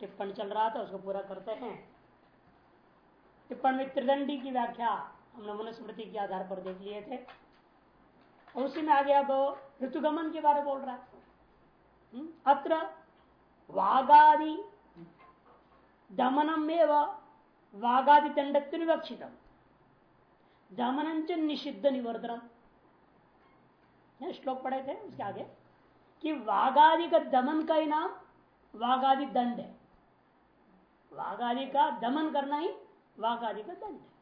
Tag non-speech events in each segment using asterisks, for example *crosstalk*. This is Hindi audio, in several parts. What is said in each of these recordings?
टिप्पण चल रहा था, उसको पूरा करते हैं। टिप्पण में त्रिदंडी की व्याख्या हमने मनुस्मृति के आधार पर देख लिए थे। और उसी में आगे अब ऋतुगमन के बारे में बोल रहा है। हम्म? अत्र वागादि दमनम एवं वागादि दंडत्व विवक्षित दमन निषिद्ध निवर्तनम। श्लोक पढ़े थे उसके आगे? कि वागादि का दमन का ही नाम वाघादि दंड है। वागादि का दमन करना ही वाघ आदि का दंड है।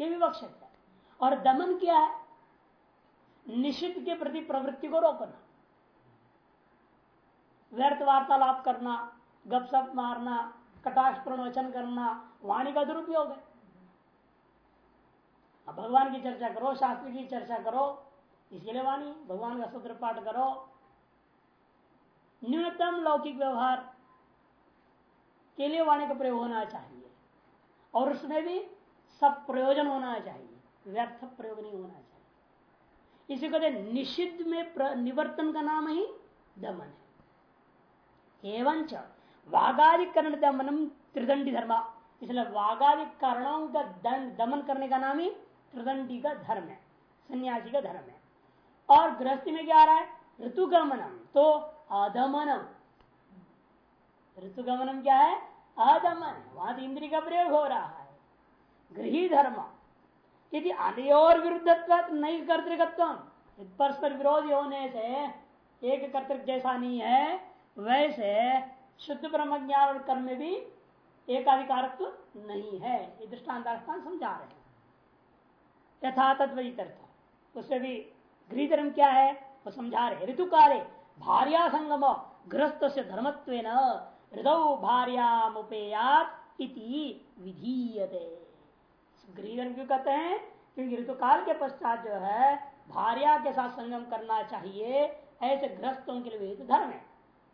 ये विवक्षित है। और दमन क्या है? निषिद्ध के प्रति प्रवृत्ति को रोकना। व्यर्थ वार्तालाप करना गपसप मारना, कटाक्ष प्रवचन करना, वाणी का दुरुपयोग है। अब भगवान की चर्चा करो, शास्त्र की चर्चा करो, इसके लिए वाणी, भगवान का सूत्र पाठ करो। न्यूनतम लौकिक व्यवहार के लिए वाणी का प्रयोग होना चाहिए। और उसमें भी सब प्रयोजन होना चाहिए। व्यर्थ प्रयोग नहीं होना चाहिए। इसी कहते निषिद्ध में निवर्तन का नाम ही दमन है। एवं वाघाधिकरण दमनम त्रिदंडी धर्म। इसलिए वाघादि कारणों का दंड, दमन करने का नाम ही त्रिदंडी का धर्म है। सन्यासी का धर्म है। और गृहस्थी में क्या आ रहा है? ऋतुगमनम। तो अदमनम ऋतुगमनम क्या है? अदमन वहाँ तो इंद्रिय का प्रयोग हो रहा है। गृही धर्म, यदि अनयोर विरुद्धत्व नहीं कर्तृकत्व परस्पर विरोधी होने से एक कर्तृक जैसा नहीं है, वैसे शुद्ध ब्रह्म ज्ञान और कर्म में भी एकाधिकारत्व नहीं है। ये दृष्टान समझा रहे हैं। यथा तत्वित उसमें भी गृह धर्म क्या है? वो समझा रहे ऋतु काले भार्या संगम गृहस्थ से धर्मत्व हृदय भार्यामुपेयात विधीयते। गृह धर्म क्यों कहते हैं? क्योंकि ऋतु काल के पश्चात जो है, भार्या के साथ संगम करना चाहिए, ऐसे गृहस्थों के लिए धर्म है।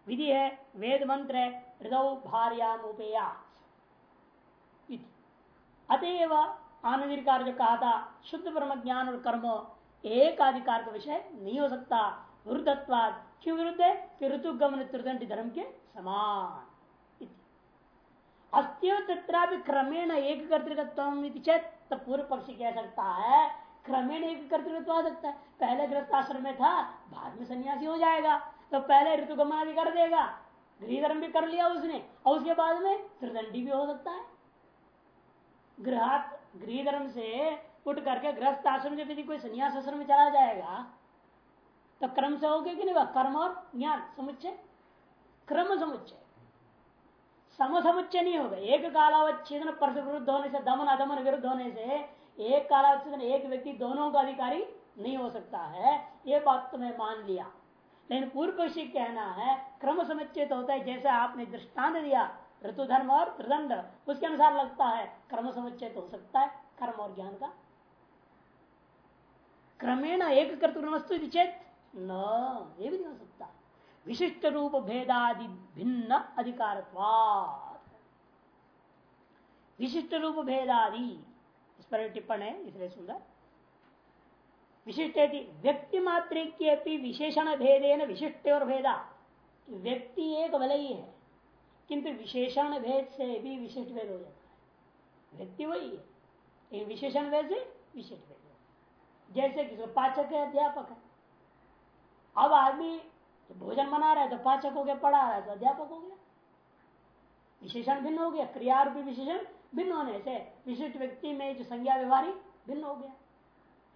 विधि है, वेद मंत्र है हृदय भार्यामुपेयात अतएव आनंद जो कहा था, शुद्ध ब्रह्म ज्ञान और कर्म एक अधिकार का विषय नहीं हो सकता। विरुद्धत्वाद क्यों विरुद्ध है? कि ऋतु गमन धर्म के समान। अस्त्य तथा क्रमेण एक कर्तृकत्व चेत पूर्व पक्षी कह सकता है, क्रमेण एक कर्तृत्व आ सकता है। पहले ग्रस्त आश्रम में था, बाद में सन्यासी हो जाएगा तो पहले ऋतु गमन आदि कर देगा गृह धर्म भी कर लिया उसने, और उसके बाद में त्रिदंडी भी हो सकता है। गृह गृह से उठ करके ग्रस्त आश्रम जब यदि कोई संन्यास आश्रम में चला जाएगा तो क्रम से हो गया कि नहीं? कर्म और ज्ञान, समुच्चय। क्रम समुच्चय। सम समुच्चय नहीं होगा एक कालावच्छेदन परस विरुद्ध होने से, दमन अदमन विरुद्ध होने से, एक कालावच्छेदन एक व्यक्ति दोनों का अधिकारी नहीं हो सकता है। ये बात तो मैं मान लिया। लेकिन पूर्व पक्षी कहना है, क्रम समुच्चय तो होता है, जैसे आपने दृष्टांत दिया ऋतु धर्म और त्रिदंड उसके अनुसार लगता है, क्रम समुच्चय तो हो सकता है, कर्म और ज्ञान का। क्रमेण एक कर्तृवस्तु चेत न, ये भी नहीं हो सकता। विशिष्ट रूप भेदादि भिन्न अधिकार विशिष्ट रूप भेदादि, इस पर टिप्पण है, इसलिए सुंदर। विशिष्ट व्यक्ति मात्र की विशेषण भेदे न विशिष्ट और भेदा। व्यक्ति एक भले ही है, किंतु विशेषण भेद से भी विशिष्ट भेद हो जाता है। व्यक्ति वही है विशेषण भेद से विशिष्ट भेद जैसे किसी पाचक है, अध्यापक है। अब आदमी तो भोजन बना रहा है तो पाचक हो गया, पढ़ा रहा है तो अध्यापक हो गया। विशेषण भिन्न हो गया, क्रिया रूपी विशेषण भिन्न होने से विशिष्ट व्यक्ति में जो संज्ञा व्यवहारी भिन्न हो गया।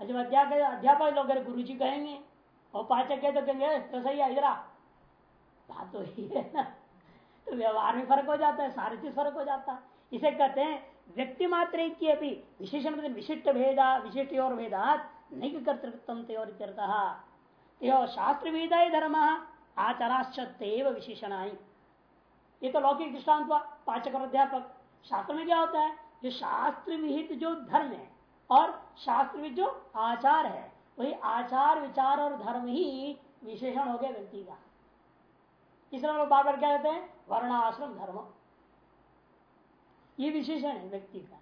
जब अध्यापक अध्यापक लोग गुरु जी कहेंगे, और पाचक है तो कहेंगे तो सही है, इधर बात तो ही है ना। तो व्यवहार में फ़र्क हो जाता है, सारी चीज़ फ़र्क हो जाता है। इसे कहते हैं व्यक्ति मात्र की अभी विशेषण विशिष्ट भेदा, विशिष्ट और भेदात नहीं कर्तृत्व शास्त्र विदा धर्म आचाराश्चव विशेषण ये तो लौकिक दृष्टांत हुआ पाचक और अध्यापक। शास्त्र में क्या होता है? जो शास्त्र विहित जो धर्म है और शास्त्र जो आचार है, वही आचार, विचार और धर्म ही विशेषण हो गया व्यक्ति का। इसलिए लोग बार बार क्या कहते हैं? वर्णाश्रम धर्म। ये विशेषण है व्यक्ति का।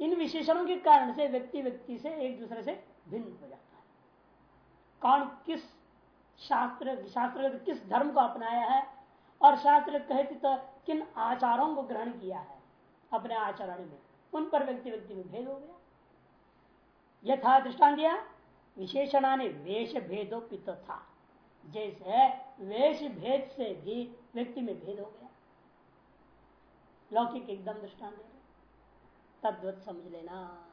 इन विशेषणों के कारण से व्यक्ति व्यक्ति से एक दूसरे से भिन्न हो जाता है। कौन किस शास्त्र शास्त्र किस धर्म को अपनाया है? और शास्त्र कहते तो किन आचारों को ग्रहण किया है? अपने आचरण में। उन पर व्यक्ति व्यक्ति में भेद हो गया। यथा दृष्टान दिया। विशेषणाने वेश भेदो पित था जैसे वेश भेद से भी व्यक्ति में भेद हो गया। लौकिक एकदम दृष्टान दे तद्वत समझ लेना।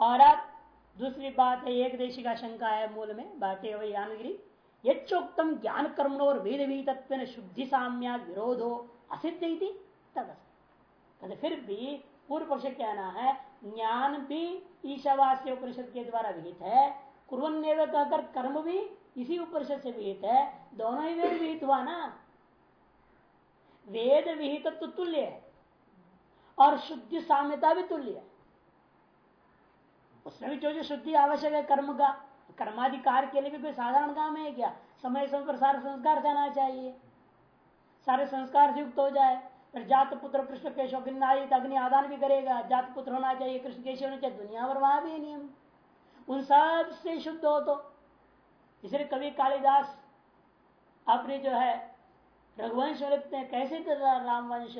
और अब दूसरी बात है, एक देशी का शंका है मूल में, बाटे हुए यानगिरी। यच्चोक्तम ज्ञान कर्म और वेद विहित शुद्धि साम्या विरोधो असिद्ध तद फिर भी पूर्व पक्ष कहना है, ज्ञान भी ईशावास्य उपनिषद के द्वारा विहित है कुरन कहकर कर्म भी इसी उपनिषद से विहित है, दोनों ही वेद विहित हुआ ना। वेद विहित तो तुल्य है और शुद्धि साम्यता भी तुल्य है। उसमें भी जो जो शुद्धि आवश्यक है कर्म का, कर्माधिकार के लिए भी कोई साधारण काम है क्या? समय समय पर सारे संस्कार जाना चाहिए। सारे संस्कार युक्त हो जाए। फिर जात, पुत्र कृष्ण केशव अग्नि, आदान भी करेगा। जात, पुत्र होना चाहिए, कृष्ण, केशव होना चाहिए, दुनिया भर वहाँ भी नियम। उन सबसे शुद्ध हो तो। इसलिए कवि कालिदास अपने जो है, रघुवंश लिखते हैं कैसे रामवंश?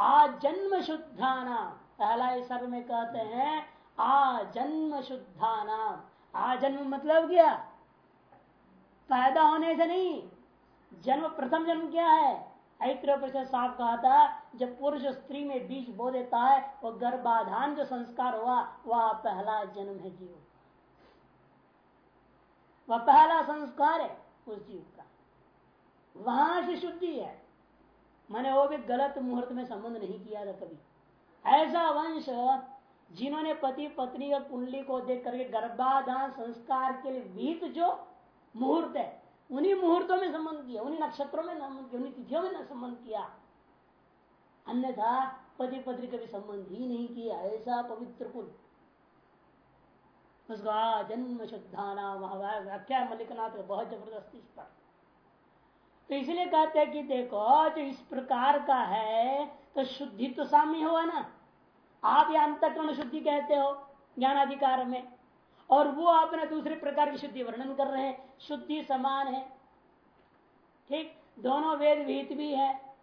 आ जन्म शुद्धाना, पहला सर में कहते हैं आ जन्म शुद्धाना आ जन्म मतलब क्या? पैदा होने से नहीं। जन्म, प्रथम जन्म क्या है? साफ़ कहा था, जब पुरुष स्त्री में बीज बो देता है वो गर्भाधान जो संस्कार हुआ, वह पहला जन्म है जीव वह पहला संस्कार है उस जीव का। वहाँ से शुद्धि है। मैंने वो भी गलत मुहूर्त में संबंध नहीं किया था कभी। ऐसा वंश जिन्होंने पति, पत्नी और कुंडली को देख करके गर्भाधान संस्कार के लिए विहित जो मुहूर्त है, उन्हीं मुहूर्तों में संबंध किया, उन्हीं नक्षत्रों में उन्हीं तिथियों में संबंध किया। अन्यथा पति, पत्नी कभी संबंध ही नहीं किया, ऐसा पवित्र कुल। उसका जन्म शुद्धाना व्याख्या मल्लिकनाथ बहुत ज़बरदस्ती इस पर। तो इसलिए कहते हैं कि देखो, जो इस प्रकार का है तो शुद्धि तो साम्य हुआ ना। आप या अंतकरण शुद्धि कहते हो ज्ञानाधिकार में। और वो आपने दूसरे प्रकार की शुद्धि वर्णन कर रहे हैं शुद्धि समान है। ठीक? दोनों वेद विहित भी है।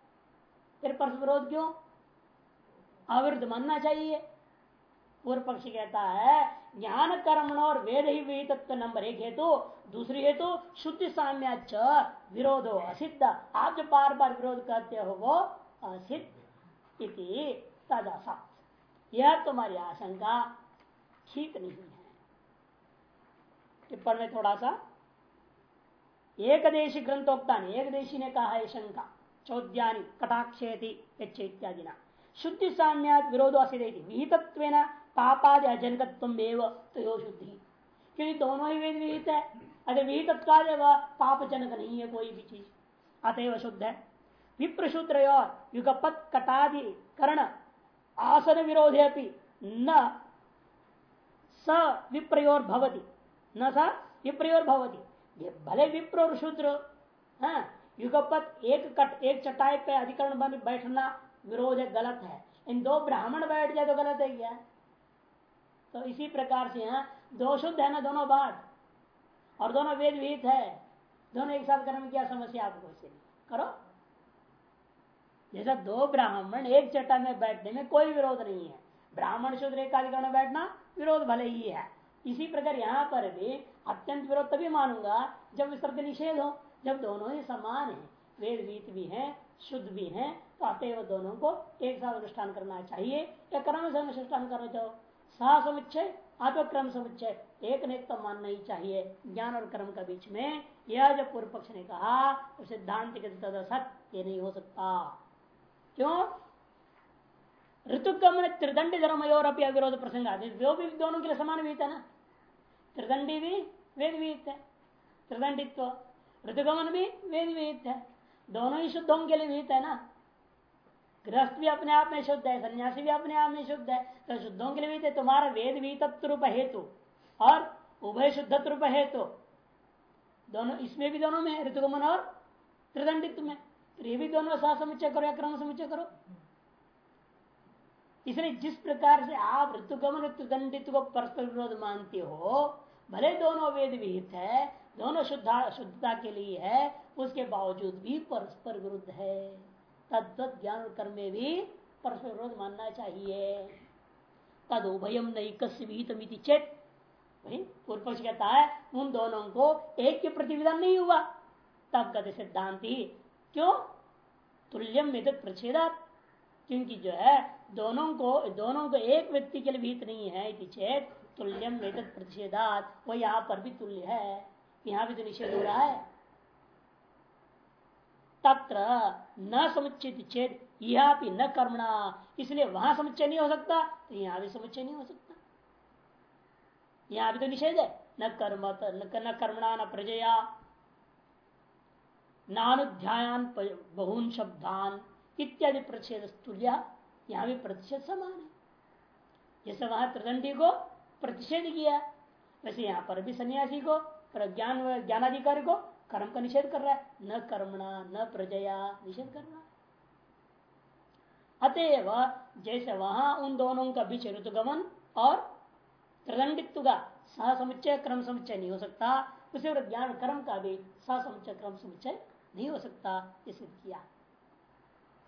फिर परस विरोध क्यों? अविरुद्ध मानना चाहिए। पूर्व पक्षी कहता है ज्ञान कर्म और वेद ही विहित नंबर एक हेतु तो, दूसरी हेतु शुद्ध साम्य विरोधो असिद्ध। आप जो बार बार विरोध करते हो वो असिद्ध इति तदा यह तुम्हारी आशंका ठीक नहीं है। टिप्पण में थोड़ा सा, एक देशी ग्रंथोक्ता एक देशी ने कहा है शंका, चौद्यानि, कटाक्षेति इत्यादि ना शुद्धि साम्या विरोधो असिदेति विहितत्व पापादि अजनकत्व तो शुद्धि। क्योंकि दोनों ही वेद विहित है अगर विहित पाप जनक नहीं है कोई भी चीज़। अतएव शुद्ध है। विप्रशूद्र युगपत कटादि करण आसन विरोधे न स विप्रयोर भवती न सा विप्रयोर भवती भले विप्र और शूद्र हाँ युगपत एक कट, एक चटाई पे अधिकरण बन बैठना विरोध है गलत है। इन दो ब्राह्मण बैठ जाए तो गलत है क्या? तो इसी प्रकार से यहाँ दो शुद्ध है ना दोनों बात? और दोनों वेद विहित है। दोनों एक साथ करने में क्या, समस्या आपको इससे। करो। जैसा दो ब्राह्मण एक चट्टा में बैठने में कोई विरोध नहीं है। ब्राह्मण शूद्र एक में बैठना विरोध भले ही है। इसी प्रकार यहाँ पर भी अत्यंत विरोध तभी मानूँगा जब इस निषेध हो। जब दोनों ही समान है वेद वीत भी है, शुद्ध भी है तो अतएव दोनों को एक साथ अनुष्ठान करना चाहिए या क्रम से अनुष्ठान करना चाहो। सह समुच्चय क्रम समुच्चय, एक ने तो मानना ही चाहिए। ज्ञान और कर्म का बीच में यह जब पूर्व पक्ष ने कहा तो सिद्धांत के सत ये नहीं हो सकता। क्यों? ऋतुगमन त्रिदंडी धर्म और अपनी अविरोध प्रसंग आदि। वो भी दोनों के लिए समान विहित है ना? त्रिदंडी भी वेद विहित है। त्रिदंडित्व। ऋतुगमन भी वेद विहित है। दोनों ही शुद्धों के लिए विहित है ना? गृहस्थ भी अपने आप में शुद्ध है, सन्यासी भी अपने आप में शुद्ध है। तो शुद्धों के लिए भी तुम्हारा वेद भी रूप हेतु और उभय शुद्ध रूप हेतु। दोनों, इसमें भी दोनों में ऋतुगमन और त्रिदंडित्व में। ये भी दोनों साथ समुच्चय करो या क्रम समुच्चय करो। इसलिए जिस प्रकार से आप ऋतुगमन त्रिदंडित्व को परस्पर विरोध मानते हो, भले दोनों वेद विहित है, दोनों शुद्धा, शुद्धता के लिए है, उसके बावजूद भी परस्पर विरुद्ध है। तद्वत ज्ञान कर्म में भी परस्पर विरोध मानना चाहिए। तद उभयम नहीं कस्मित चेत। पूर्व पक्ष कहता है, उन दोनों को एक के प्रतिविधान नहीं हुआ। तब कहते सिद्धांति क्यों? तुल्यम में प्रच्छेदा क्योंकि जो है, दोनों को दोनों को एक व्यक्ति के लिए भीत नहीं है चेत, तुल्यम में प्रतिषेधात वो यहाँ पर भी तुल्य है, यहाँ भी तो निषेध हो रहा है। तत्र न समुचित चेत यह भी न कर्मणा। इसलिए वहाँ समुच्चय नहीं हो सकता तो यहाँ भी समुच्चय नहीं हो सकता। यहाँ भी तो निषेध है। न कर्म न कर्मणा, न प्रजया। नानुध्यान बहुन शब्दान इत्यादि प्रतिषेध तुल्य, यहाँ भी प्रतिषेध समान है। जैसे वहाँ त्रिदंडी को प्रतिषेध किया, वैसे यहाँ पर भी सन्यासी को ज्ञान ज्ञानाधिकारी को कर्म का निषेध कर रहा है। न कर्मणा, न प्रजया निषेध कर रहा है। अतएव जैसे वहाँ उन दोनों का बीच ऋतुगमन और त्रिदंडित्व का सह समुच्चय, क्रम समुच्चय नहीं हो सकता, उसे ज्ञान कर्म का भी सह समुच्चय, क्रम समुच्चय नहीं हो सकता इसे किया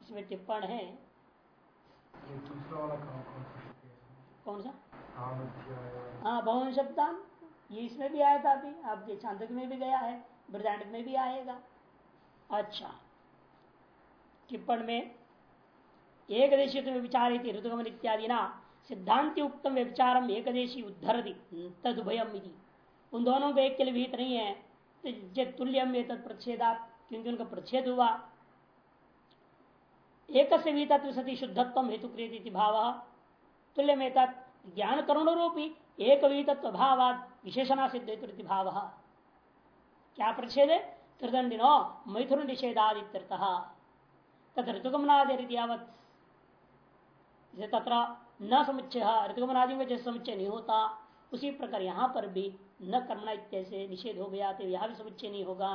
इसमें टिप्पण है। कौन सा हाँ? बहुन शब्दान ये इसमें भी आया था अभी। आपके छांदक में भी गया है। ब्रजांड में भी आएगा। अच्छा। टिप्पण में एक देशी विचार ऋतुगमन इत्यादि ना सिद्धांति उत्तम विचारम एक देशी उद्धर दी तदुभयम उन दोनों को एक के लिए विहित नहीं है। तुल्यम तद प्रतिषेधा क्योंकि उनका प्रतिषेध हुआ। एक से तत्व सती शुद्धत्व हेतु क्रिय भाव। तुल्य में ज्ञान करुण रूपी एक तत्व भाव विशेषणा सिद्ध हेतु भाव। क्या प्रतिषेध है त्रिदंडिनो मैथुन निषेधादित्यर्थ तथा ऋतुगमनादिवत तथा न समुच्चय। ऋतुगमनादि में जैसे समुच्चय नहीं होता उसी प्रकार यहाँ पर भी न कर्मणा इत्यासे निषेध हो गया तो यहाँ भी समुच्चय नहीं होगा।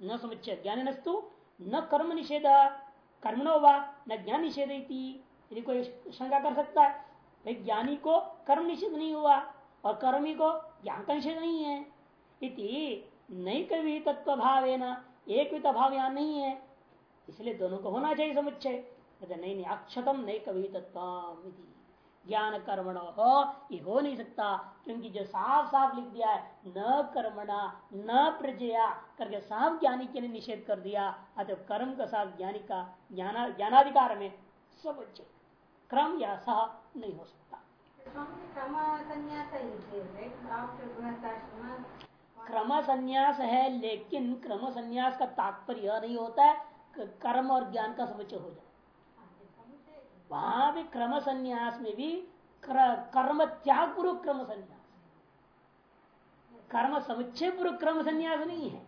न समुच्चय ज्ञान नस्तु न कर्म निषेध, कर्मणो व न ज्ञान निषेध यदि कोई शंका कर सकता है, भाई ज्ञानी को कर्म निषेध नहीं हुआ और कर्मी को ज्ञान का निषेध नहीं है, इति नहीं कभी तत्व भाव है ना एक भी भाव यहाँ नहीं है। इसलिए दोनों को होना चाहिए समुच्चय। नहीं नहीं, अक्षतम नहीं कभी तत्व ज्ञान कर्मण हो ये हो नहीं सकता क्योंकि जो साफ़ साफ़ लिख दिया है न कर्मणा न प्रजया करके साफ़ ज्ञानी के लिए निषेध कर दिया। अतः कर्म का साफ़ ज्ञानी का ज्ञाना ज्ञानाधिकार में सब क्रम या सह नहीं हो सकता। क्रम संन्यास है लेकिन क्रम संन्यास का तात्पर्य नहीं होता है कर्म और ज्ञान का समुचय हो जाए। वहाँ भी क्रम संन्यास में भी कर्म त्याग पूर्वक क्रम संन्यास कर्म समुच्चय पूर्वक क्रम संन्यास नहीं है।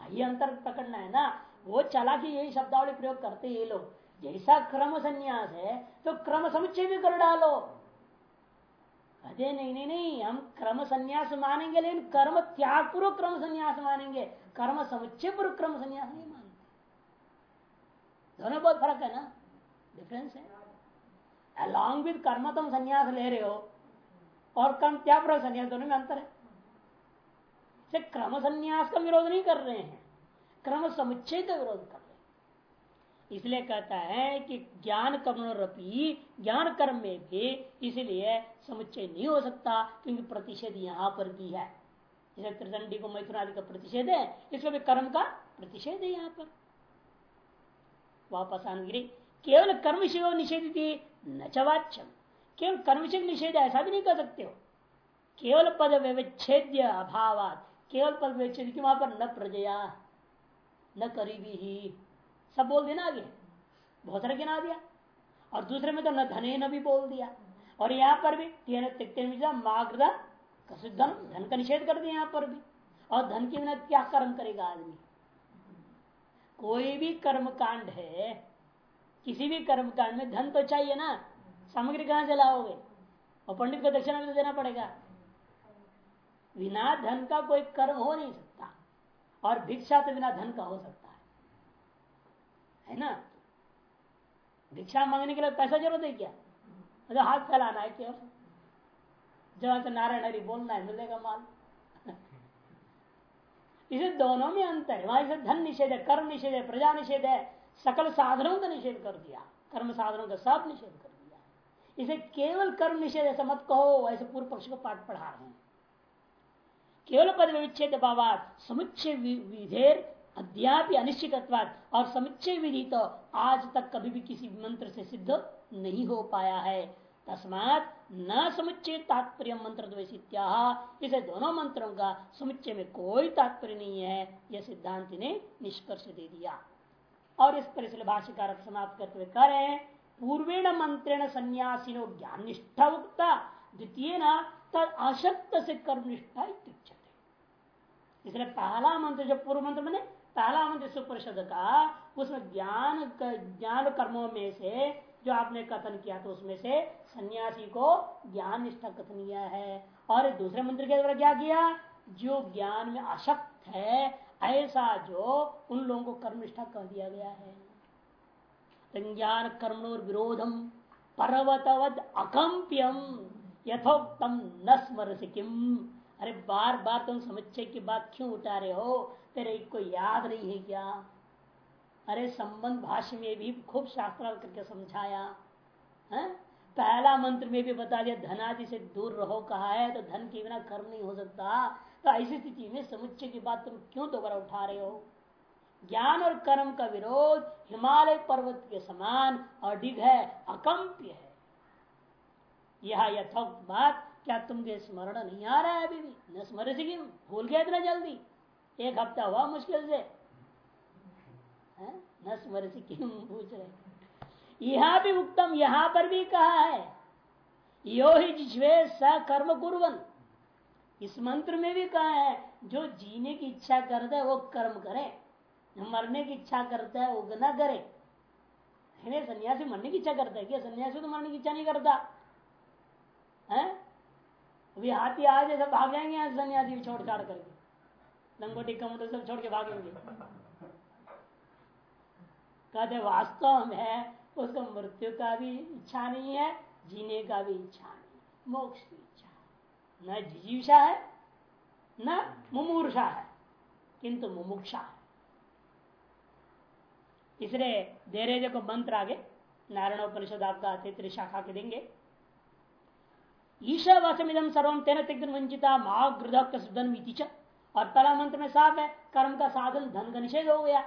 ये अंतर पकड़ना है ना। वो चला कि यही शब्दावली प्रयोग करते ये लोग। जैसा क्रम संन्यास है तो क्रम समुच्चय भी कर डालो। अरे नहीं नहीं नहीं, हम क्रम संन्यास मानेंगे, लेकिन कर्म त्याग पूर्वक क्रम संन्यास मानेंगे। कर्म समुच्चय पूर्वक क्रम संन्यास नहीं मानेंगे दोनों बहुत फ़र्क है ना? डिफरेंस है? अलॉन्ग विद कर्म तुम संन्यास ले रहे हो, और कर्म त्याग पूर्वक संन्यास? दोनों में अंतर है। क्रम संन्यास का विरोध नहीं कर रहे हैं। क्रम समुच्चय का विरोध कर रहे इसलिए कहता है कि ज्ञान कर्मरपी ज्ञान कर्म में भी इसलिए समुच्चय नहीं हो सकता, क्योंकि प्रतिषेध यहाँ पर भी है। जैसे त्रिदंडी को मैथुन आदि का प्रतिषेध है, इसमें भी कर्म का प्रतिषेध है यहाँ पर। वापस आनगिरी। केवल कर्म शिव निषेध न चवाच्यम केवल कर्म निषेध ऐसा भी नहीं कर सकते हो। केवल पद व्यवच्छेद्य अभाव केवल पद व्यवच्छेद की वहाँ पर न प्रजया, न करीबी ही। सब बोल देना आगे। बहुत सारे गिना दिया। और दूसरे में तो न धने, न भी बोल दिया। और यहाँ पर भी माग्रदा धन धन का निषेध कर दिया यहाँ पर भी। और धन के बिना क्या कर्म करेगा आदमी? कोई भी कर्म कांड है किसी भी कर्म कांड में धन तो चाहिए ना। सामग्री कहाँ से लाओगे? और पंडित को दक्षिणा भी तो देना पड़ेगा। बिना धन का कोई कर्म हो नहीं सकता। और भिक्षा तो बिना धन का हो सकता है। है ना? भिक्षा मांगने के लिए पैसा ज़रूरत है क्या? मतलब हाथ फैलाना है क्या? जहाँ से नारायण हरि बोलना है, मिलेगा माल। *laughs* इसे दोनों में अंतर है। वहाँ धन निषेध है, कर्म निषेध है, प्रजा निषेध है। सकल साधनों का निषेध कर दिया, कर्म साधनों का सब निषेध कर दिया। इसे केवल कर्म निषेध ऐसा मत कहो, ऐसे पूर्व पक्ष को पाठ पढ़ा रहे हैं। केवल पद विच्छेद समुच्चय विधेर अध्यापी अनिश्चित और समुच्चय विधि तो आज तक कभी भी किसी मंत्र से सिद्ध नहीं हो पाया है। तस्मात न समुच्चय तात्पर्य मंत्र इसे दोनों मंत्रों का समुच्चय में कोई तात्पर्य नहीं है, यह सिद्धांत ने निष्कर्ष दे दिया। और इस पर इसलिए समाप्त करते हुए कह रहे हैं, पूर्वेण मंत्रेण सन्यासीनो ज्ञान निष्ठा उगता द्वितीय न तद अशक्त से कर्म निष्ठा इसलिए पहला मंत्र जो पूर्व मंत्र मैंने पहला मंत्र सुपरिषद का, उसमें ज्ञान ज्ञान कर्मों में से जो आपने कथन किया तो उसमें से सन्यासी को ज्ञान निष्ठा कथनीय है। और दूसरे मंत्र के द्वारा क्या किया? जो ज्ञान में अशक्त है ऐसा जो उन लोगों को कर्मनिष्ठा कह दिया गया है। ज्ञान कर्मणोर विरोधम पर्वतवद अकम्प्यम यथोक्तम न स्मर किम। अरे बार बार तुम समुच्चय की बात क्यों उठा रहे हो? तेरे को याद नहीं है क्या? अरे, संबंध भाष्य में भी खूब शास्त्र करके समझाया, है? पहला मंत्र में भी बता दिया, धनादि से दूर रहो, कहा है तो धन के बिना कर्म नहीं हो सकता। तो ऐसी स्थिति में समुच्चय की बात तुम क्यों दोबारा उठा रहे हो? ज्ञान और कर्म का विरोध हिमालय पर्वत के समान अडिग है अकम्प्य है। यह यथोक्त बात, क्या तुमके स्मरण नहीं आ रहा है अभी भी? न स्मरण से भूल गया इतना जल्दी? एक हफ़्ता हुआ मुश्किल से। न स्मर से क्यों? पूछ रहे यहाँ भी उत्तम यहाँ पर भी कहा है। यो ही जिज्वे स कर्म कुरन इस मंत्र में भी कहा है, जो जीने की इच्छा करता है, वो कर्म करे। मरने की इच्छा करता है, वो न करे। सन्यासी मरने की इच्छा करता है क्या? सन्यासी तो मरने की इच्छा नहीं करता। है? अभी हाथी आज सब भाग जाएँगे सन्यासी छोड़ छाड़ करके। लंगोटी कमोटो सब छोड़ के भागेंगे। कहते वास्तव में उसको मृत्यु का भी इच्छा नहीं है, जीने का भी इच्छा नहीं मोक्ष की इच्छा न जिजीवशा है, न मुमूर्षा है, किंतु मुमुक्षा है। इसलिए रहे देखो मंत्र आगे नारायण उपनिषद आपका तैतृ शाखा के देंगे। ईशावासमिदम सर्वम तेन तिग्न वंचिता मागृध और पहला मंत्र में साफ़ है, कर्म का साधन, धन का निषेध हो गया।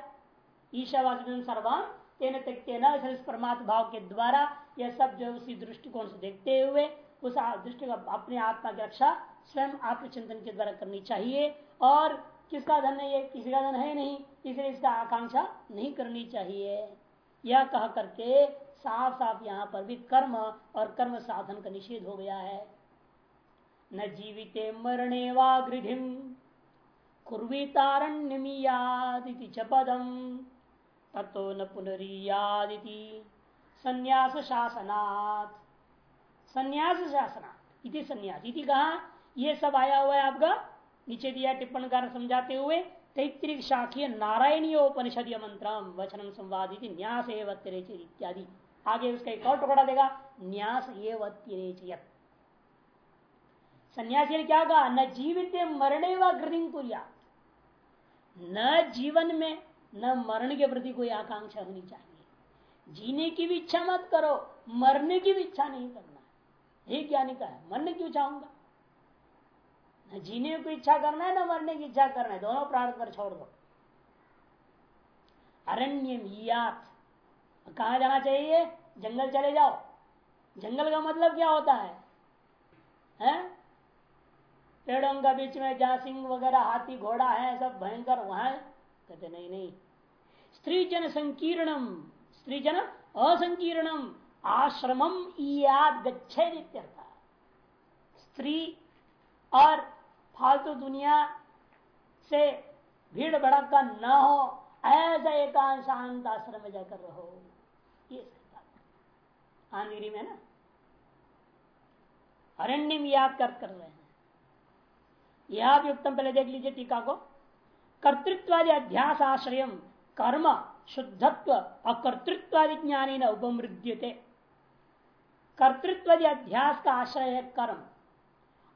ईशावास सर्वान तेन त्यक्ते न इस भाव के द्वारा यह सब जो उसी दृष्टिकोण से देखते हुए, उस दृष्टि अपने आत्मा की रक्षा स्वयं आत्मचिंतन के द्वारा करनी चाहिए। और किसका धन है किसी का धन है नहीं, इसलिए इसका आकांक्षा नहीं करनी चाहिए। यह कह करके साफ़ साफ़ यहाँ पर भी कर्म और कर्म साधन का निषेध हो गया है। न जीविते मरणे वा गृधि कुर्वीतारण्यमियादिति च पदम। तत्व न पुनरीयादिति। संन्यास शासनात् संन्यास शासनात् इति संन्यास इति कहा? ये सब आया हुआ है आपका? नीचे दिया टिप्पण कार समझाते हुए तैतृक शाखीय नारायणीय उपनिषद मंत्र वचन संवाद न्यास इत्यादि। आगे उसका एक और टुकड़ा देगा, न्यास ये सन्यासी ने क्या कहा? न जीवित मरणे व गृहिंग न जीवन में न मरण के प्रति कोई आकांक्षा होनी चाहिए। जीने की भी इच्छा मत करो मरने की भी इच्छा नहीं करना ये ज्ञानी का है? मरने क्यों चाहूँगा न जीने की इच्छा करना है न मरने की इच्छा करना है। दोनों प्रार्थ कर छोड़ दो। अरण्य कहा जाना चाहिए? जंगल चले जाओ। जंगल का मतलब क्या होता है, है? पेड़ों का बीच में जहाँ सिंह वगैरह हाथी घोड़ा है सब भयंकर वहाँ कहते नहीं नहीं स्त्री जन संकीर्णम स्त्री जन असंकीर्णम, आश्रमम याद स्त्री और फालतू दुनिया से भीड़ भड़का न हो, ऐसा एकांत शांत आश्रम में जाकर रहो। ये आंगिरी में ना अरण्य याद कर कर रहे हैं। यह भी उत्तम पहले देख लीजिए टीका को। कर्तृत्वादि अध्यास आश्रय कर्म, शुद्धत्व अकर्तृत्व अकर्तृत्वादि ज्ञानी न उपमृद्यते। कर्तृत्व अध्यास का आश्रय है कर्म,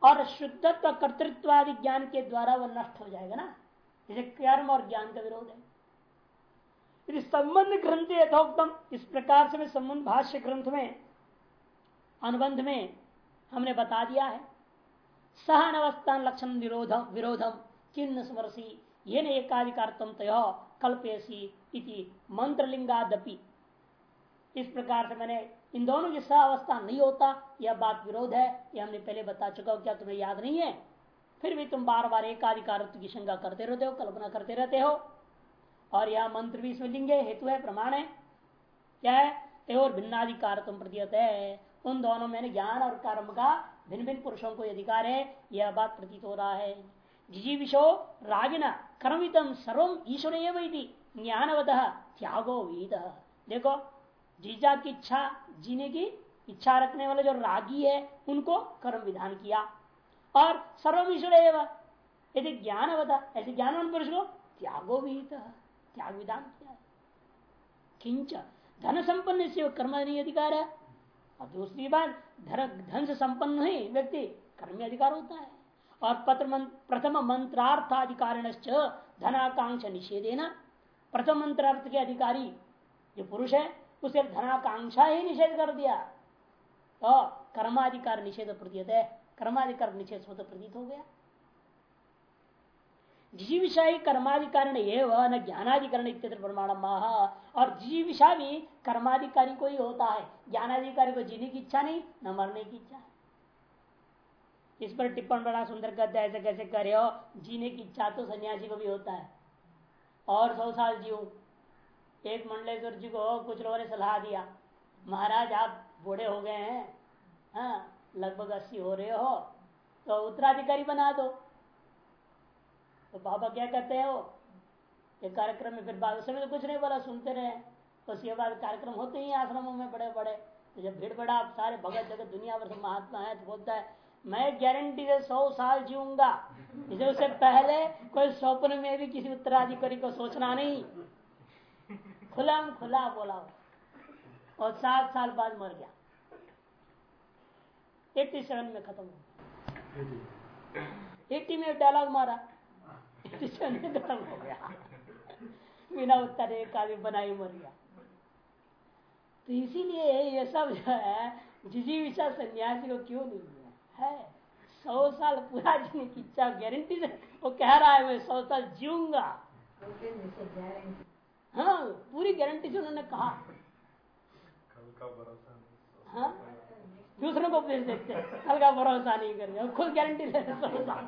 और शुद्धत्व कर्तृत्वादि ज्ञान के द्वारा वह नष्ट हो जाएगा ना? इसे कर्म और ज्ञान का विरोध है। यदि संबंध ग्रंथ यथोक्तम, इस प्रकार से संबंध भाष्य ग्रंथ में, अनुबंध में हमने बता दिया है। सहन अवस्थान लक्षण विरोधम विरोधम, चिन्ह स्मरसी ये एकाधिकारतम तय कल्पयसी इति मंत्रलिंगादपि। इस प्रकार से मैंने इन दोनों की सह अवस्था नहीं होता, यह बात विरोध है, यह हमने पहले बता चुका हूँ, क्या तुम्हें याद नहीं है? फिर भी तुम बार बार एकाधिकारत्व की शंका करते रहते हो, कल्पना करते रहते हो। और यह मंत्र भी इसमें लिंगे हेतु है, प्रमाण है। क्या है? और भिन्नाधिकार तुम प्रतीत है। उन दोनों में ज्ञान और कर्म का भिन्न भिन्न पुरुषों को अधिकार है, यह बात प्रतीत हो रहा है। जिजी विशो रागिना कर्मितम सर्वम ईश्वर ज्ञानवत त्यागो वीत देखो जीजा की इच्छा जीने की इच्छा रखने वाले जो रागी है, उनको कर्म विधान किया। और सर्वम ईश्वर एवं यदि ज्ञानवता ऐसे ज्ञानवान पुरुष को त्यागो विहित त्याग विधान किया। किंच धन संपन्न से कर्म नहीं अधिकार है। और दूसरी बात धन से संपन्न ही व्यक्ति कर्म अधिकार होता है। और पत्र प्रथम मंत्रार्थाधिकार धनाकांक्षा निषेधे न प्रथम मंत्रार्थ के अधिकारी जो पुरुष है, उसे धनाकांक्षा ही निषेध कर दिया। तो कर्माधिकार निषेध प्रतीत है। कर्माधिकार निषेध स्वतः प्रतीत हो गया। जीविषाही कर्माधिकारी एवं न ज्ञानाधिकरण इत्यत्र प्रमाण माह। और जीविषा भी कर्माधिकारी को ही होता है। ज्ञानाधिकारी को जीने की इच्छा नहीं, न मरने की इच्छा है। इस पर टिप्पण बड़ा सुंदर हैं ऐसे कैसे करे हो? जीने की इच्छा तो सन्यासी को भी होता है। और सौ साल जीव एक मंडलेश्वर जी को कुछ लोगों ने सलाह दिया, महाराज, आप बूढ़े हो गए हैं हाँ लगभग अस्सी हो रहे हो तो उत्तराधिकारी बना दो। तो बाबा क्या कहते हैं एक कार्यक्रम में फिर बाद समय तो कुछ नहीं बोला, सुनते रहे। उसके बाद कार्यक्रम होते ही आश्रमों में बड़े बड़े तो जब भीड़ बड़ा सारे भगत जगत दुनिया भर से महात्मा है तो बोलता है मैं गारंटी से सौ साल जीऊँगा। इसे उससे पहले कोई स्वप्न में भी किसी उत्तराधिकारी को सोचना नहीं। खुला खुला बोला और सात साल बाद मर गया। एट्टी सेवन में खत्म हो एट्टी में डायलॉग मारा। एट्टी सेवन में खत्म हो गया। बिना उत्तर एक आदमी बनाई मर गया। तो इसीलिए ये सब जो है जिजी विषा सन्यासी को क्यों नहीं है, है सौ साल पूरा जीने की इच्छा गारंटी से वो कह रहा है मैं सौ साल जीऊँगा। हाँ पूरी गारंटी से उन्होंने कहा। हाँ? दूसरों को उपदेश देते कल का भरोसा नहीं करेंगे। खुद गारंटी ले सौ साल।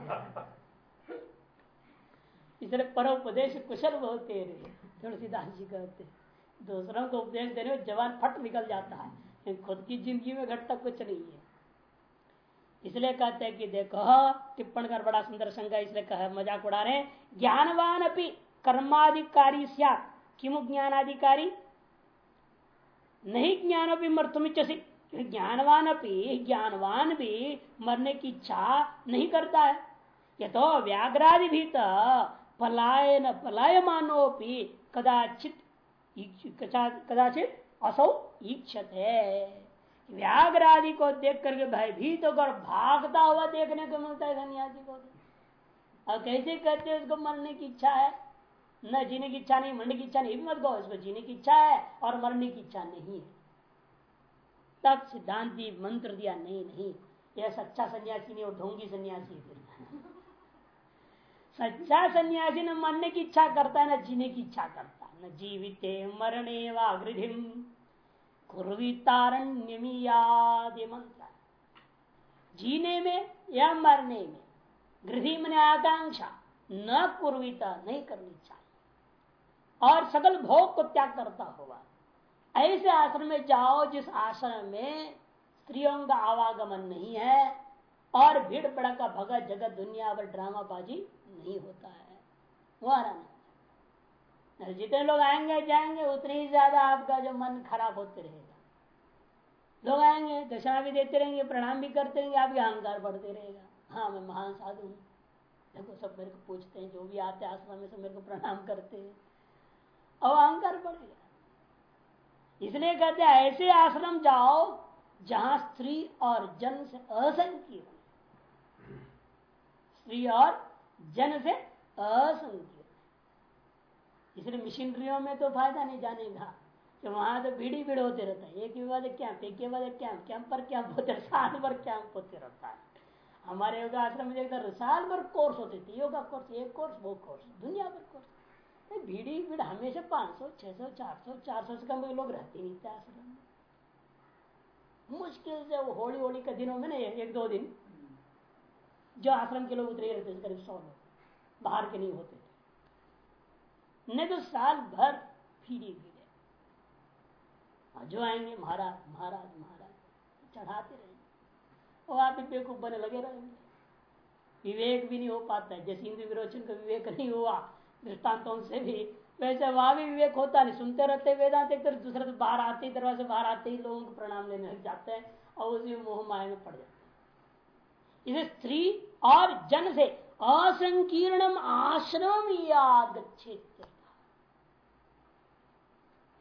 इसलिए परोपदेश कुशल बहुत तेरे तुलसीदास जी कहते दूसरों को उपदेश देने में जवान फट निकल जाता है। खुद की ज़िंदगी में घटता कुछ नहीं है। इसलिए कहते हैं कि देखो, टिप्पण कर, बड़ा सुंदर संज्ञा इसलिए कह, मज़ाक उड़ा रहे ज्ञानवान अपनी कर्माधिकारी सियात। किमु ज्ञानाधिकारी? नहीं ज्ञान भी मृत्युमिच्छसी ज्ञानवान भी ज्ञानवान भी मरने की इच्छा नहीं करता है। ये तो व्याघ्रादि भी तो पलायन पलायमानोपि कदाचित कदाचित असौ है व्याघ्रादि को देख करके भयभीत होकर भागता हुआ देखने को मिलता है सन्यासी को। और कैसे कहते हैं उसको मरने की इच्छा है? न, जीने की इच्छा नहीं, मरने की इच्छा नहीं। मत गो इसको जीने की इच्छा है और मरने की इच्छा नहीं है। तब सिद्धांति मंत्र दिया, नहीं नहीं, यह सच्चा सन्यासी नहीं और ढोंगी सन्यासी फिर। सच्चा सन्यासी न मरने की इच्छा करता है, न जीने की इच्छा करता। न जीवित मरणे वृद्धि मंत्र जीने में या मरने में, गृह मन आकांक्षा, न कुर्विता, नहीं करनी चाहिए। और सकल भोग को त्याग करता होगा। ऐसे आश्रम में जाओ, जिस आश्रम में स्त्रियों का आवागमन नहीं है, और भीड़ भड़का भगत जगत, दुनिया भर ड्रामाबाजी नहीं होता है। वह रहना जितने लोग आएँगे, जाएँगे, उतने ही ज़्यादा आपका जो मन खराब होते रहेगा। लोग आएँगे, दशा भी देते रहेंगे, प्रणाम भी करते रहेंगे आपके अहंकार बढ़ते रहेगा। हाँ मैं महान साधु हूँ। देखो, सब मेरे को पूछते हैं, जो भी आते आश्रम में, सब मेरे को प्रणाम करते हैं। और अहंकार बढ़ेगा इसलिए कहते हैं, ऐसे आश्रम जाओ, जहाँ स्त्री और जन से असंख्य स्त्री और जन से असंख्य इसलिए मशीनरियों में तो फ़ायदा नहीं जाने का। कि वहाँ तो भीड़ भीड़ होते रहता है। एक विवाद कैंप एक विवाद कैंप कैंप पर कैंप होते साल भर कैंप होते रहता है। हमारे योगा आश्रम में देखता साल भर कोर्स होते थे योगा कोर्स एक कोर्स वो कोर्स दुनिया भर कोर्स भीड़ भीड़, हमेशा पाँच सौ, छह सौ, चार सौ चार सौ से कम लोग रहते नहीं थे आश्रम में। मुश्किल से वो होली होली के दिनों में ना, एक दो दिन, जो आश्रम के लोग उतरे रहते करीब सौ लोग, बाहर के नहीं होते। नहीं तो साल भर भीड़ी भीड़े जो आएँगे, महाराज महाराज महाराज, चढ़ाते रहेंगे। और आप बेवकूफ़ बने लगे रहेंगे। विवेक भी नहीं हो पाता है। जैसे हिंदू विरोचन का विवेक नहीं हुआ, दृष्टांतों से भी, वैसे वहाँ भी विवेक होता नहीं। सुनते रहते वेदांत, एक तरफ़ दूसरे तो बाहर आते ही, दरवाजे बाहर आते ही लोगों को प्रणाम लेने लग जाते हैं और उसी मोह माया में पड़ जाते हैं। इसे स्त्री और जन से असंकीर्णम आश्रम याद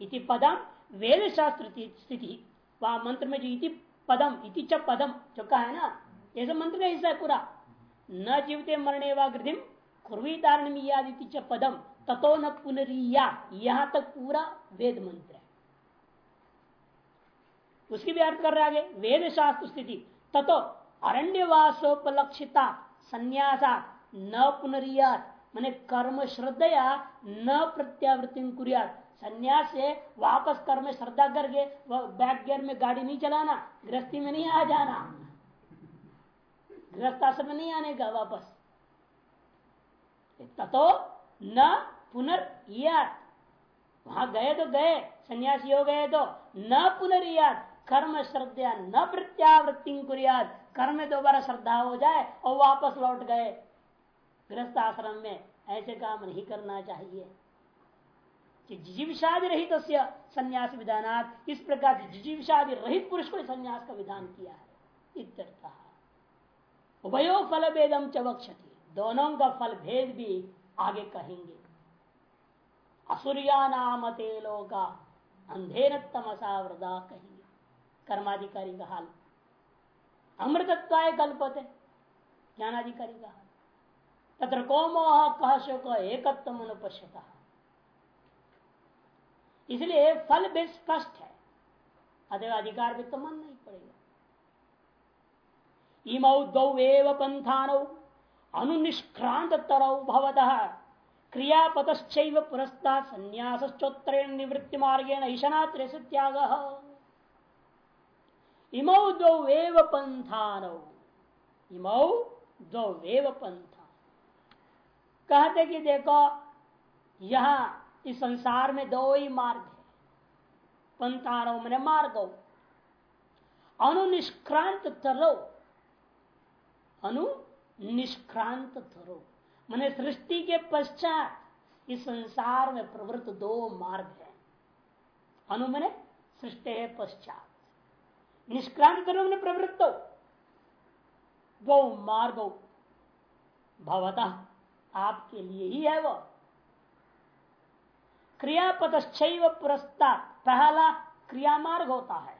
इति पदम वेद शास्त्र स्थिति। वहाँ मंत्र में जो इति पदम इति च पदम जो कहा है ना, जैसे मंत्र का हिस्सा है पूरा न जीवते मरने व गृधिम धारण च पदम ततो न पुनरिया। यहाँ तक पूरा वेद मंत्र है। उसकी भी अर्थ कर रहे आगे। वेद शास्त्र स्थिति। ततो अरण्यवासोपलक्षिता संन्यासा न पुनरियात। मैंने कर्म श्रद्धया न प्रत्यावृत्ति कुरियात। संन्यास से वापस कर्म श्रद्धा करके बैक गियर में गाड़ी नहीं चलाना, गृहस्थी में नहीं आ जाना। गृहस्थ आश्रम में नहीं आने का वापस। ततो न पुनर्यात। वहाँ गए तो गए, सन्यासी हो गए तो न पुनर्यात। कर्म श्रद्धा न प्रत्यावृत्ति कुरियात। कर्म में दोबारा श्रद्धा हो जाए और वापस लौट गए। गृहस्थ आश्रम में ऐसे काम नहीं करना चाहिए। जिजीविषादि रहित संन्यास विधानात इस प्रकार जिजीविषादि रहित पुरुष को संन्यास का विधान किया है। इत्यर्थ उभयो फल भेदम चवक्षति दोनों का फल भेद भी आगे कहेंगे। असुरिया नाम तेलो का अंधेर तमसावृदा कहेंगे। कर्माधिकारी का हाल। अमृतत्वाय कल्पते। ज्ञानाधिकारी का हाल। तत्र को मोह कह शोक एकत्व अनुपश्यता इसलिए फल भी स्पष्ट है। अतः अधिकार भी तो मन नहीं पड़ेगा। इमौ दौ एव पंथानौ, अनुनिष्क्रांत तरौ भवतः क्रियापतश्च पुरस्ता संन्यासोत्तरेण निवृत्ति मार्गेण ईशना त्याग इमौ दो वेव पंथानौ, इमौ दो वेव पंथा। कहते कि देखो, यहाँ इस संसार में दो ही मार्ग है। पंथानौ मैंने मार्ग। अनुनिष्क्रांत तरो अनु निष्क्रांत थरो। मैंने सृष्टि के पश्चात इस संसार में प्रवृत्त दो मार्ग है। अनु मैंने सृष्टि है पश्चात। निष्क्रांत धर्म मैंने प्रवृत्त दो मार्ग। भवता आपके लिए ही है वो। क्रियापतश्चैव पुरस्ता पहला क्रिया मार्ग होता है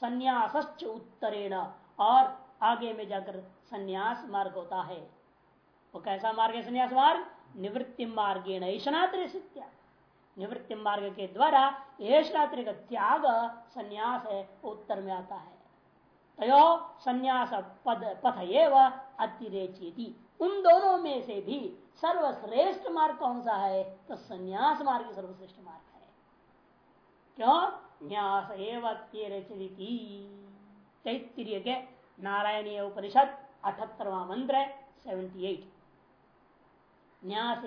संन्यास उत्तरेण, और आगे में जाकर संन्यास मार्ग होता है। वो कैसा मार्ग है संन्यास मार्ग? निवृत्ति मार्ग निवृत्ति मार्ग के द्वारा ऐशात्र का त्याग संन्यास है उत्तर में आता है। तयो संन्यास पद पथ एवं अतिरेचेती। उन दोनों में से भी सर्वश्रेष्ठ मार्ग कौन सा है? तो संन्यास मार्ग सर्वश्रेष्ठ मार्ग है। क्यों? न्यास एवं तैतरीय के नारायणीय उपनिषद, अठहत्तरवा मंत्र है सेवेंटी एट न्यास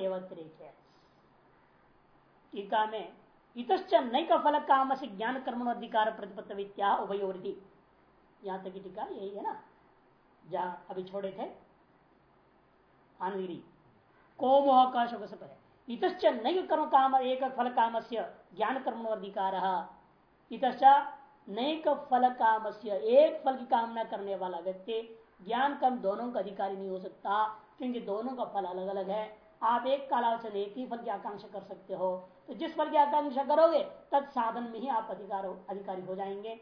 टीका में, इतश्च नैक फल काम से ज्ञान कर्म अधिकार प्रतिपत्त विद्या उभयोरिति। यहाँ तक की टीका यही है ना? जहाँ अभी छोड़े थे। आनगिरी को मोह का शोक से परे इतश्च नैक कर्म काम, एक फल काम से ज्ञान कर्म अधिकार इतश्च नैक फल काम से एक फल की कामना करने वाला व्यक्ति, ज्ञान कर्म दोनों का अधिकारी नहीं हो सकता, क्योंकि दोनों का फल अलग अलग है। आप एक कालावचन एक ही फल की आकांक्षा कर सकते हो। तो जिस फल की आकांक्षा करोगे तत् साधन में ही आप अधिकार हो, अधिकारी हो जाएँगे।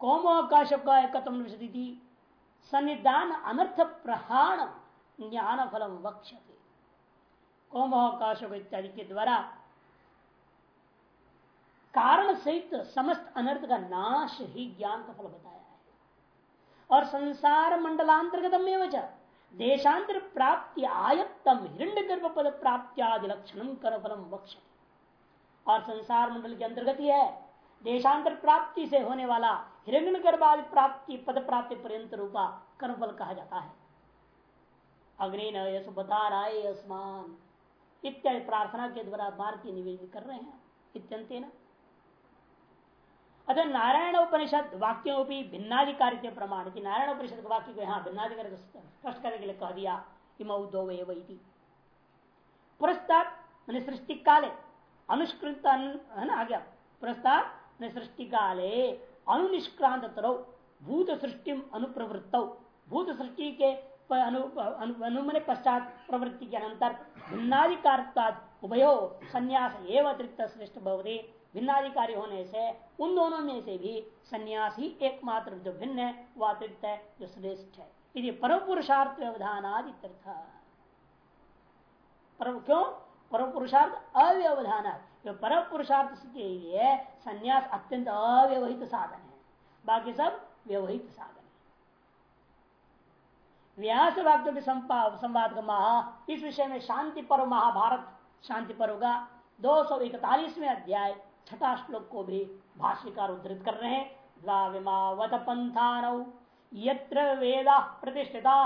कौम अवकाश का एकत्म सन्निधान अनर्थ प्रहाण ज्ञान फलम वक्ष कोम इत्यादि के द्वारा कारण सहित समस्त अनर्थ का नाश ही ज्ञान का फल बताया है। और संसार मंडलांतर्गत देशांतर प्राप्ति आयत्तम हिरण्य गर्भ पद प्राप्त्यादि लक्षण कर फलम वक्ष और संसार मंडल के अंतर्गत ही है, देशांतर प्राप्ति से होने वाला हिरण्य गर्भ आदि प्राप्ति पद प्राप्ति पर्यंत रूपा कर्मफल कहा जाता है। अग्नि नयस बता राय आसमान इत्यादि प्रार्थना के द्वारा भारतीय निवेदन कर रहे हैं। इत्यंत ना। अतः नारायण उपनिषद वाक्यों भी भिन्नाधिकारी के प्रमाण की नारायण उपनिषद वाक्य को यहाँ भिन्नाधिकारी स्पष्ट करने के लिए कह दिया इमऊ दो पुरस्ताद मैंने सृष्टि काले अनुष्कृत है ना आ गया पुरस्ताद सृष्टि काले अनुनिष्क्रांत तरह भूत सृष्टि अनुप्रवृत्त। भूत सृष्टि के अनुमने पश्चात प्रवृत्ति के अनंतर भिन्नाधिकार उभयो संन्यास एवं अतिरिक्त श्रेष्ठ भवदे भिन्नाधिकारी होने से, उन दोनों में से भी संन्यास ही एकमात्र जो भिन्न है वह अतिरिक्त है, जो श्रेष्ठ है। यदि परम पुरुषार्थ व्यवधान आदि क्यों? परम पुरुषार्थ अव्यवधान जो परम पुरुषार्थ के लिए संन्यास अत्यंत अव्यवहित साधन है। बाकी सब व्यवहित साधन व्यास वाक्य संवाद का महा इस विषय में शांति पर्व महाभारत, शांति पर्व का दो सौ इकतालीसवें अध्याय, छठा श्लोक को भी भाष्यकार उद्धृत कर रहे हैं। पंथानौ यत्र वेदा प्रतिष्ठिता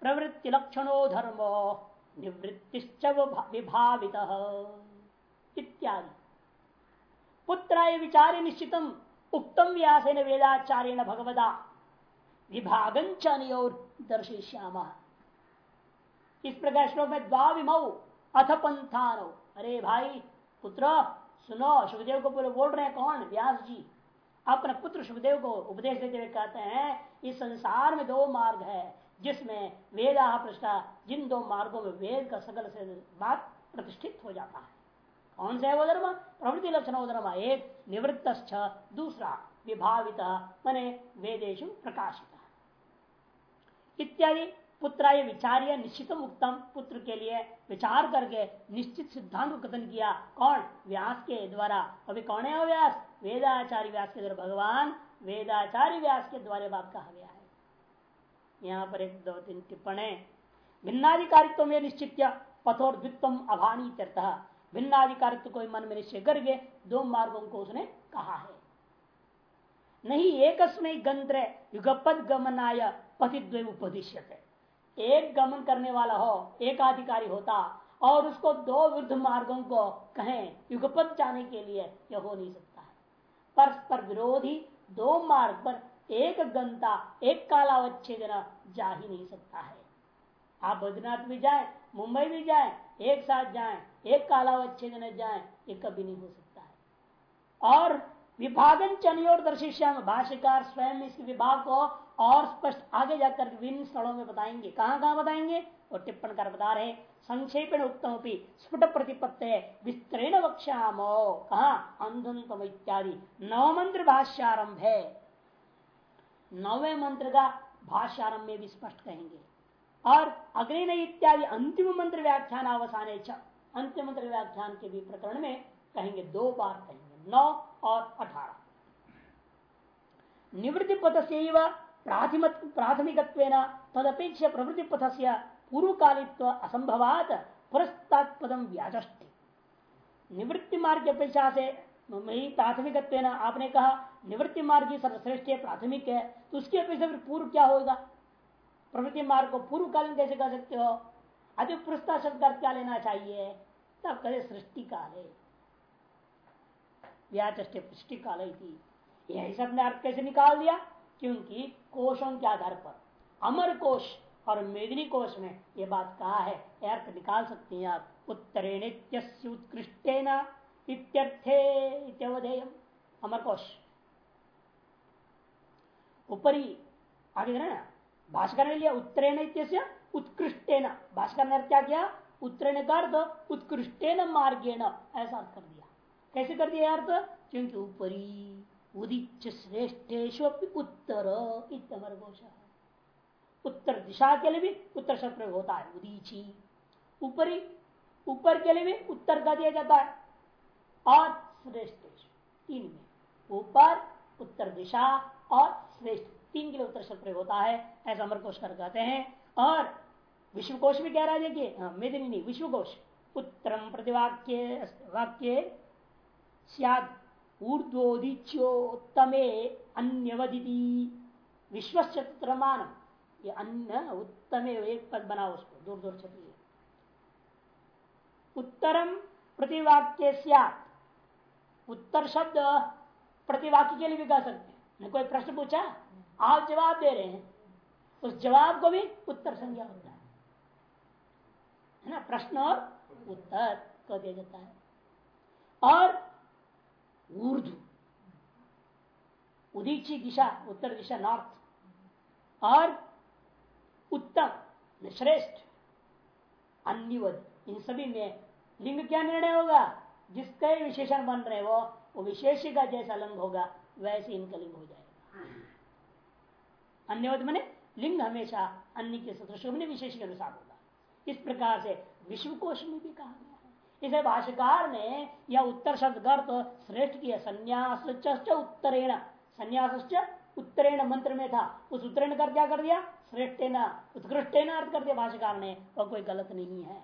प्रवृत्ति लक्षणो धर्म निवृत्तिश्च विभावित। इत्यादि। पुत्राय विचारे निश्चितम उक्तम व्यासेन वेदाचार्य भगवदा विभागन दर्शिष्याम इस प्रकार श्लोक में द्वा द्वाविमऊ अथ पंथान अरे भाई, पुत्र, सुनो सुखदेव को पूरे बोल रहे हैं कौन? व्यास जी। अपने पुत्र सुखदेव को उपदेश देते हुए कहते हैं, इस संसार में दो मार्ग है, जिसमें वेदा पृष्ठा जिन दो मार्गों में वेद का सकल से बात प्रतिष्ठित हो जाता है। कौन सा है वो धर्म? प्रवृत्ति लक्षण धर्म एक निवृत्त दूसरा विभावित, मने वेदेशु प्रकाशित। इत्यादि पुत्राय विचार्य निश्चित उत्तम पुत्र के लिए विचार करके निश्चित सिद्धांत कथन किया। कौन? व्यास के द्वारा। अभी कौन है व्यास? वेदाचार्य व्यास के द्वारा। भगवान वेदाचार्य व्यास के द्वारा बात कहा गया है। यहाँ पर एक दो तीन टिप्पणे। भिन्नाधिकारित्व में निश्चित पथोर द्वित्व अभानी भिन्नाधिकारित्व को मन में निश्चय करके दो मार्गों को उसने कहा है। नहीं एक गंत्र युगपद गमनाय पतिद्वय उपदिश्य एक गमन करने वाला हो, एक अधिकारी होता, और उसको दो विरुद्ध मार्गों को कहें युगपत जाने के लिए यह हो नहीं सकता है। परस्पर विरोधी दो मार्ग पर एक गंता एक कालावच्छे कालावच्छेदन जा ही नहीं सकता है। आप बद्रीनाथ भी जाए, मुंबई भी जाए, एक साथ जाए, एक कालावच्छेदन जाए, ये कभी नहीं हो सकता है। और विभागन चनियोर दर्शिश्याम भाष्यकार स्वयं इस विभाग को और स्पष्ट आगे जाकर विभिन्न स्थलों में बताएँगे। कहाँ कहाँ बताएँगे? और टिप्पण कर बता रहे संक्षेप उत्तम स्फुट प्रतिपत्ति विस्तरेण वक्ष्यामो। कहा? अंधुतम इत्यादि। नव मंत्र भाष्यारंभ है। नवे मंत्र का भाष्यारंभ में भी स्पष्ट कहेंगे। और अग्नि इत्यादि अंतिम मंत्र व्याख्यान अवसान अंतिम मंत्र व्याख्यान के भी प्रकरण में कहेंगे। दो बार कहेंगे। नौ और अठारह। निवृत्ति पद से प्राथमिक तदपेक्ष प्रवृत्ति पथ से पूर्वकालित्व असंभवात पुरस्तात्पदम व्याजष्टि निवृत्ति मार्ग की अपेक्षा से प्राथमिक आपने कहा निवृत्ति मार्ग ही सर्वश्रेष्ठ प्राथमिक है तो उसकी अपेक्षा फिर पूर्व क्या होगा प्रवृत्ति मार्ग को पूर्व कालीन कैसे कर सकते हो? अधिक पुरस्ता शब्द क्या लेना चाहिए? तब कहे सृष्टि काल है व्याचे सृष्टि काल यही सबने अर्थ कैसे निकाल दिया? क्योंकि कोशों के आधार पर। अमर कोश और मेदिनी कोश में ये बात कहा है। अर्थ निकाल सकते हैं आप। उत्तरे उत्कृष्टे इत्यर्थे अमर कोश ऊपरी आगे ना। भाषकर ने लिया उत्तरेण उत्कृष्टेन। भाषकर ने क्या किया? उत्तरेण का अर्थ उत्कृष्टेन मार्गेण। ऐसा अर्थ कर कैसे कर दिया अर्थ क्योंकि ऊपरी उदिच श्रेष्ठेश उत्तर इतमर घोष उत्तर दिशा के लिए भी उत्तर शब्द प्रयोग होता है उदीची ऊपरी ऊपर के लिए भी उत्तर का दिया जाता है। और श्रेष्ठ तीन में। ऊपर उत्तर दिशा और श्रेष्ठ। तीन के लिए उत्तर शब्द प्रयोग होता है ऐसा अमर कोश कर कहते हैं। और विश्वकोश भी कह रहा है देखिए हाँ, मेदिनी विश्वकोश। उत्तरम प्रतिवाक्य वाक्य सियाद ऊर्ध्वोदिच्योत्तमे अन्यवदिति। विश्वचत्रमान ये अन्य उत्तमे एक पद बनाओ उसको दूर दूर छपी उत्तरम प्रतिवाक्य उत्तर शब्द प्रतिवाक्य के लिए भी कह सकते हैं कोई प्रश्न पूछा? आप जवाब दे रहे हैं। उस जवाब को भी उत्तर संज्ञा होता है। है ना? प्रश्न और उत्तर को दिया जाता है। और ऊर्धु उदीची दिशा, उत्तर दिशा, नॉर्थ। और उत्तम श्रेष्ठ, अन्यवद। इन सभी में लिंग क्या निर्णय होगा? जिसके विशेषण बन रहे वो वो विशेष का जैसा लिंग होगा, वैसे इनका लिंग हो जाएगा। अन्यवध मैंने लिंग हमेशा अन्य के सदृश विशेष के अनुसार होगा। इस प्रकार से विश्वकोश में भी कहा गया। इसे भाष्यकार ने यह उत्तर शब्द गर्त श्रेष्ठ किया। संन्यास उत्तरेण। संन्यास उत्तरेण मंत्र में था। उस उत्तरेण कर क्या कर दिया? श्रेष्ठ उत्कृष्ट अर्थ कर दिया। भाष्यकार ने, वह कोई गलत नहीं है।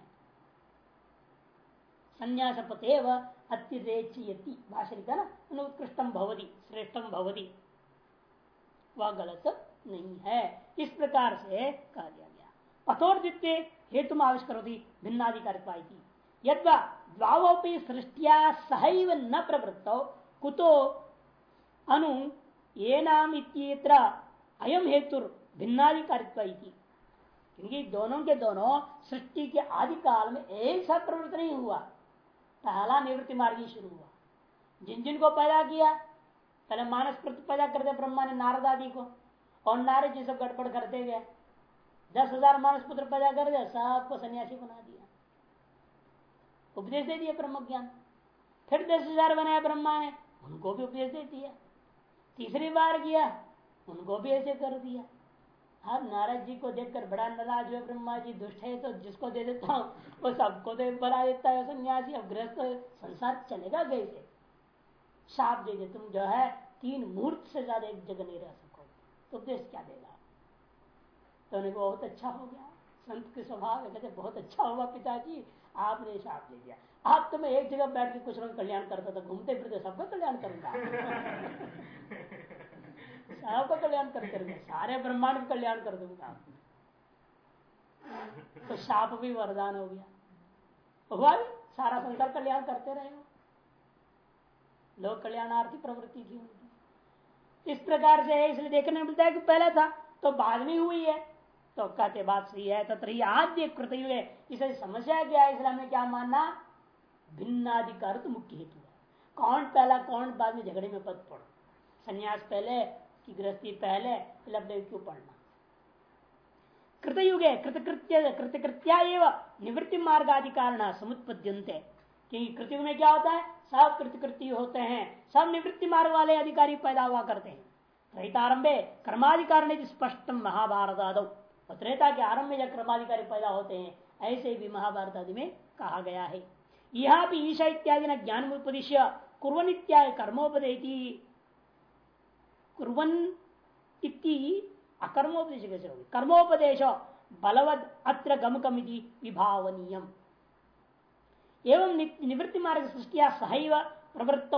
संन्यास पतेव अतिरेचयति भाषण का ना? उत्कृष्टम भवदी श्रेष्ठम भवदी वह गलत नहीं है। इस प्रकार से कह दिया गया। अथोर द्वितीय हेतु आविष्कार होती भिन्नाधिकारित्वा यद्वा द्वावपि सृष्टिया सहैव न प्रवृत्त, कुतो अनु ये नाम अयम हेतु भिन्नाधिकारित्व क्योंकि दोनों के दोनों सृष्टि के आदि काल में एक साथ प्रवृत्त नहीं हुआ। पहला निवृत्ति मार्ग ही शुरू हुआ। जिन जिन को पैदा किया, पहले मानस पैदा करते ब्रह्मा ने, नारद आदि को, और नारद जी सब गड़बड़ करते गए। दस हज़ार मानस पुत्र पैदा कर दिया, सबको सन्यासी बना दिया। उपदेश दे दिया ब्रह्म ज्ञान। फिर दस हज़ार बनाया ब्रह्मा ने, उनको भी उपदेश दे दिया। तीसरी बार किया, उनको भी ऐसे कर दिया। अब नारद जी को देखकर बड़ा नाराज़ हुए, ब्रह्मा जी दुष्ट है तो जिसको दे देता हूँ, वो सबको तो बना देता है सन्यासी अब गृहस्थ संसार चलेगा कैसे? साप दे दे, तुम जो है, तीन मूर्त से ज़्यादा एक जगह नहीं रह सको तो उपदेश क्या देगा? तो उन्हें बहुत अच्छा हो गया। संत के स्वभाव कहते, बहुत अच्छा हुआ पिताजी। आपने साप दे दिया आप तो मैं एक जगह बैठ के कुछ लोग कल्याण करता था, घूमते फिरते सबका कल्याण करूँगा। सबका कल्याण कर करेंगे सारे ब्रह्मांड का कल्याण कर दूँगा। तो साप भी वरदान हो गया। हुआ भी सारा संसार कल्याण करते रहे लोग कल्याणार्थी प्रवृत्ति थी इस प्रकार से इसलिए देखने मिलता है कि पहले था तो बाद में हुई है। तो कहते बात सही है तत्र आद्य कृत इसे समस्या क्या है, इसलिए हमें क्या मानना? भिन्नाधिकार तो मुख्य हेतु है। कौन पहला, कौन बाद में झगड़े में पद पड़ो? संन्यास पहले कि गृहस्थी पहले लब्धे क्यों पढ़ना कृतयुगे, कृतकृत्य, कृतकृत्या एवं निवृत्ति मार्ग आदि कारण समुत्पद्यंते क्योंकि कृतयुग में क्या होता है? सब कृतकृत्य होते हैं। सब निवृत्ति मार्ग वाले अधिकारी पैदा हुआ करते हैं। त्रेतारंभे कर्माधिकार स्पष्ट महाभारत त्रेता के आरंभ में जब क्रमाधिकारी पैदा होते हैं, ऐसे भी महाभारत आदि में कहा गया है। यह भी ईशा इत्यादि न ज्ञान उपदेश कुरन इत्यादि कर्मोपदेती कुरन अकर्मोपदेश कैसे होगी? कर्मोपदेश बलवद अत्र गमकम विभावनीय एवं निवृत्ति मार्ग सृष्टिया सहैव प्रवृत्त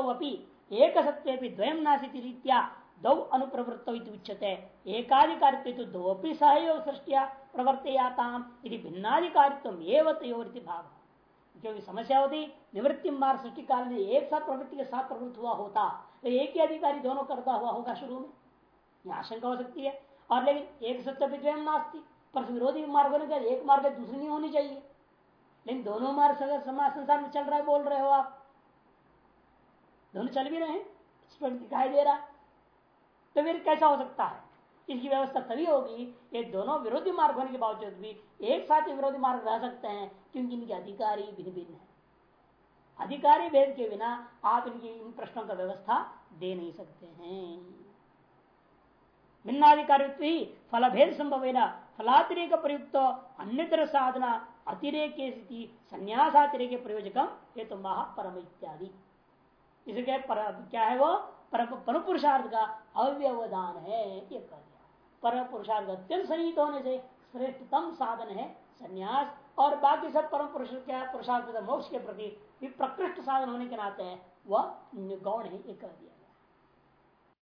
एक सत्य द्वयम नासी रीत्या दौ अनुप्रवृत्त उच्यते। एकाधिकारित्व तो दो अपनी सहयोग सृष्टिया प्रवर्तयाता यदि भिन्नाधिकारित्व एवं भाव। क्योंकि समस्या होती निवृत्ति मार्ग सृष्टि काल में एक साथ प्रवृत्ति के साथ प्रवृत्त हुआ होता। तो एक ही अधिकारी दोनों करता हुआ होगा शुरू में। यह आशंका हो सकती है। और लेकिन एक सत्य विद्वयम नास्ती पर विरोधी मार्ग होने चाहिए एक मार्ग दूसरी नहीं होनी चाहिए। लेकिन दोनों मार्ग समाज संसार में चल रहा है, बोल रहे हो आप। दोनों चल भी रहे हैं। दिखाई दे रहा। तो फिर कैसा हो सकता है? इसकी व्यवस्था तभी होगी ये दोनों विरोधी मार्ग होने के बावजूद भी एक साथ ही विरोधी मार्ग रह सकते हैं, क्योंकि इनके अधिकारी भिन्न भिन्न है। अधिकारी भेद के बिना आप इनकी इन प्रश्नों का व्यवस्था दे नहीं सकते हैं। भिन्नाधिकारी फल भेद संभव है फलातिरिक प्रयुक्त अन्यतर साधना अतिरेक संन्यासातिरेक प्रयोजकम ये तो महापरम इत्यादि। इसे क्या है वो? पर पुरुषार्थ का अव्यवधान है, ये कह दिया। परम पुरुषार्थ अत्यंत संहित होने से श्रेष्ठतम साधन है संन्यास, और बाकी सब परम पुरुष क्या पुरुषार्थ मोक्ष के प्रति भी प्रकृष्ट साधन होने के नाते है, वह गौण है, ये कह दिया।